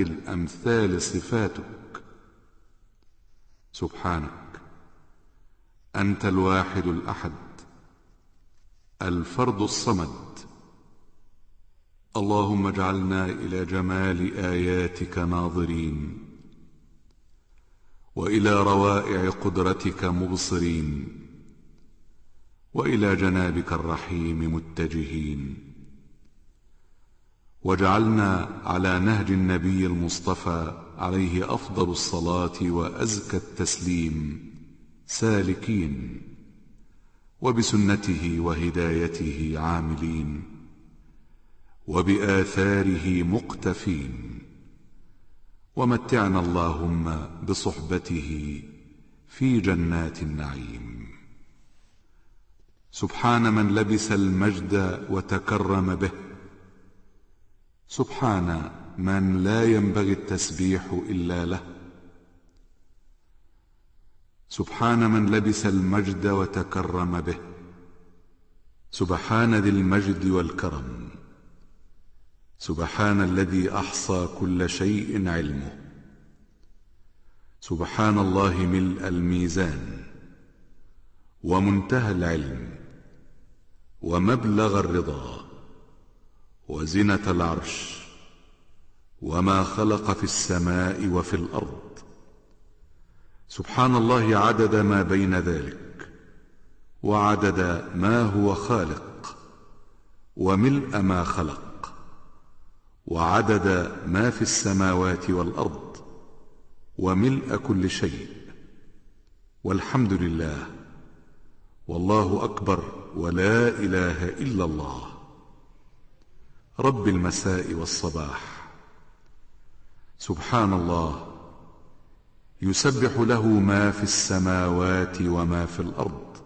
الأمثال صفاتك. سبحانك. أنت الواحد الأحد. الفرد الصمد. اللهم اجعلنا إلى جمال آياتك ناظرين وإلى روائع قدرتك مبصرين وإلى جنابك الرحيم متجهين. وجعلنا على نهج النبي المصطفى عليه أفضل الصلاة وأزكى التسليم سالكين وبسنته وهدايته عاملين وبآثاره مقتفين. ومتعنا اللهم بصحبته في جنات النعيم. سبحان من لبس المجد وتكرم به سبحان من لا ينبغي التسبيح إلا له. سبحان من لبس المجد وتكرم به. سبحان ذي المجد والكرم. سبحان الذي أحصى كل شيء علمه. سبحان الله ملء الميزان ومنتهى العلم ومبلغ الرضا. وزنة العرش وما خلق في السماء وفي الأرض. سبحان الله عدد ما بين ذلك وعدد ما هو خالق وملء ما خلق وعدد ما في السماوات والأرض وملء كل شيء. والحمد لله والله أكبر ولا إله إلا الله. رب المساء والصباح. سبحان الله يسبح له ما في السماوات وما في الأرض.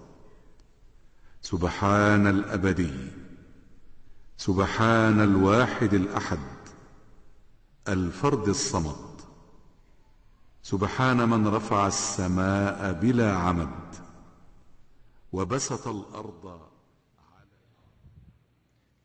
سبحان الأبدي سبحان الواحد الأحد الفرد الصمد. سبحان من رفع السماء بلا عمد وبسط الأرض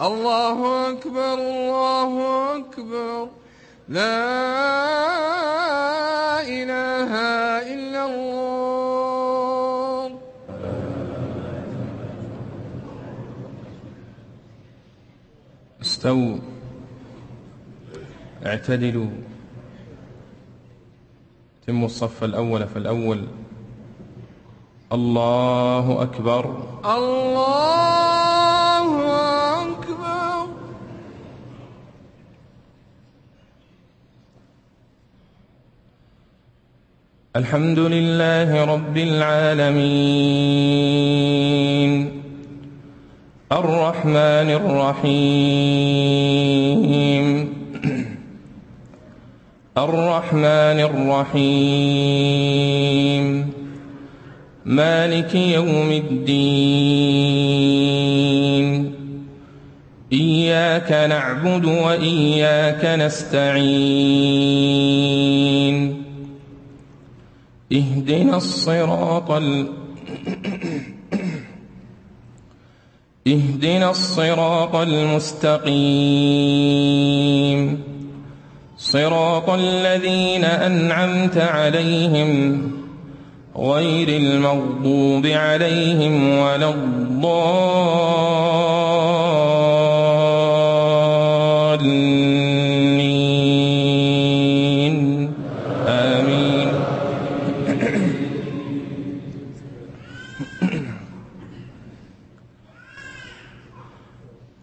الله أكبر الله أكبر. لا إله إلا الله. استووا. اعتدلوا. تموا الصف الأول فالأول. الله أكبر. الله الحمد لله رب العالمين. الرحمن الرحيم. الرحمن الرحيم. مالك يوم الدين. إياك نعبد وإياك نستعين. اهدنا الصراط ال... اهدنا الصراط المستقيم. صراط الذين أنعمت عليهم غير المغضوب عليهم ولا الضالين.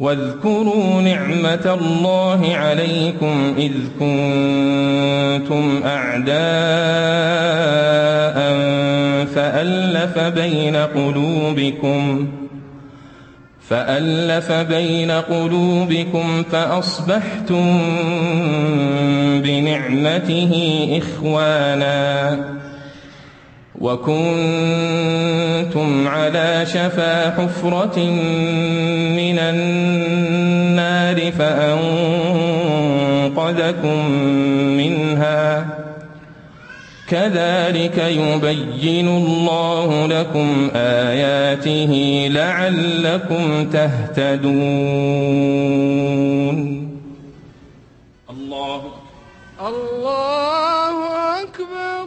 واذكروا نعمة الله عليكم إذ كنتم أعداء فألف بين قلوبكم فألف بين قلوبكم فأصبحتم بنعمته إخوانا وكنتم على شفا حفرة النار فأنقذكم منها. كذلك يبين الله لكم آياته لعلكم تهتدون. الله الله أكبر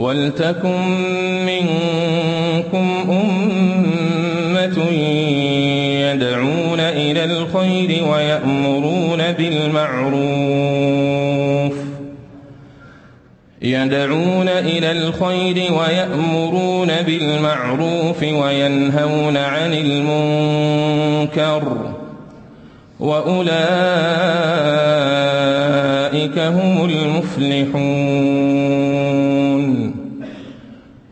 ولتكن منكم أمة يدعون إلى الخير ويأمرون بالمعروف. يدعون إلى الخير ويأمرون بالمعروف وينهون عن المنكر. وأولئك هم المفلحون.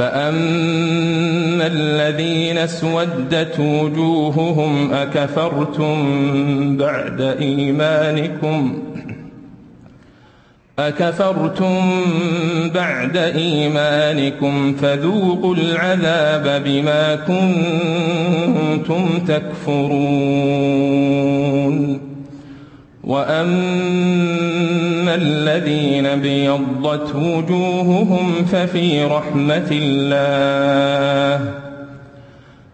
فأما الذين اسودت وجوههم أكفرتم بعد إيمانكم أكفرتم بعد إيمانكم فذوقوا العذاب بما كنتم تكفرون وأما الذين بيضت وجوههم ففي رحمة الله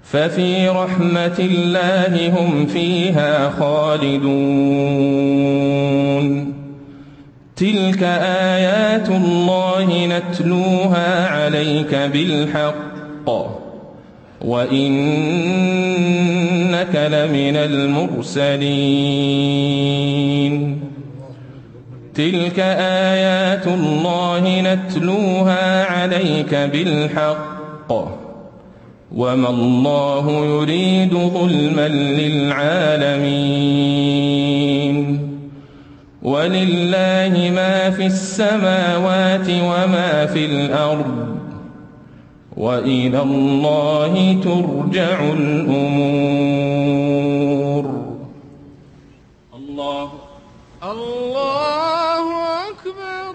ففي رحمة الله هم فيها خالدون تلك آيات الله نتلوها عليك بالحق وإنك لمن المرسلين. تلك آيات الله نتلوها عليك بالحق. وما الله يريد ظلما للعالمين. ولله ما في السماوات وما في الأرض. وإلى الله ترجع الأمور. الله. الله أكبر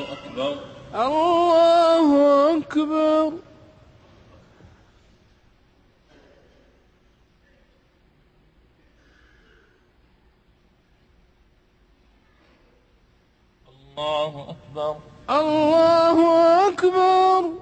أكبر. الله أكبر الله أكبر الله أكبر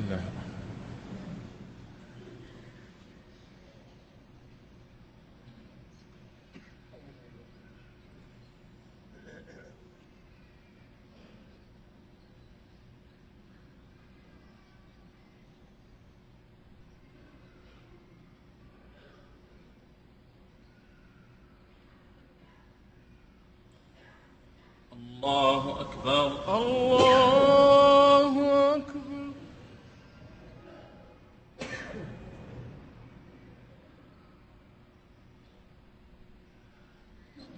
الله. الله أكبر الله أكبر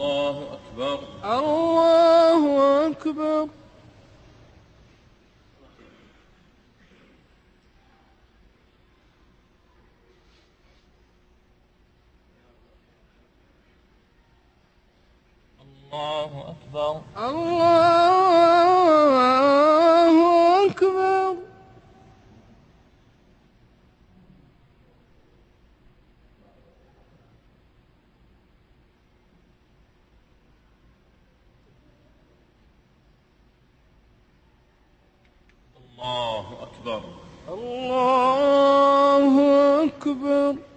الله أكبر. الله أكبر الله أكبر الله أكبر الله أكبر. الله أكبر.